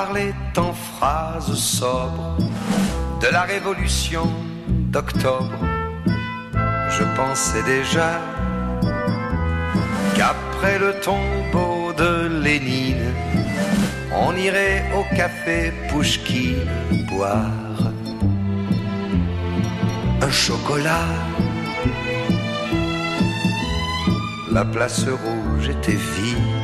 Parlait en phrases sobres de la révolution d'octobre. Je pensais déjà qu'après le tombeau de Lénine, on irait au café Pouchki boire un chocolat. La place rouge était vide.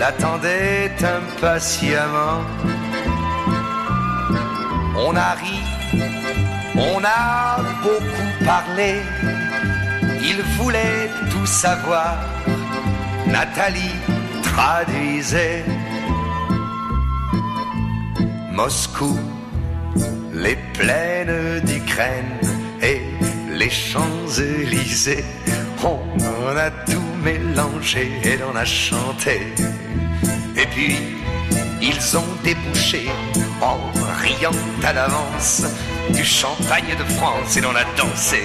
l'attendait impatiemment. On a ri, on a beaucoup parlé, il voulait tout savoir. Nathalie traduisait Moscou, les plaines d'Ukraine et les Champs-Élysées. On en a tout mélangé et l'on a chanté. Et puis, ils ont débouché en riant à l'avance du champagne de France et l'on a dansé.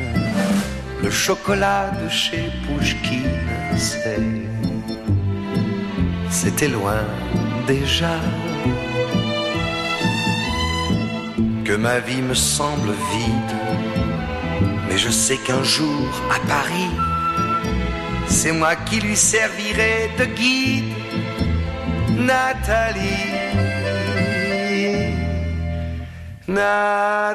chocolat de chez Pouchkine. C'était loin déjà. Que ma vie me semble vide, mais je sais qu'un jour à Paris, c'est moi qui lui servirai de guide, Nathalie. Nathalie.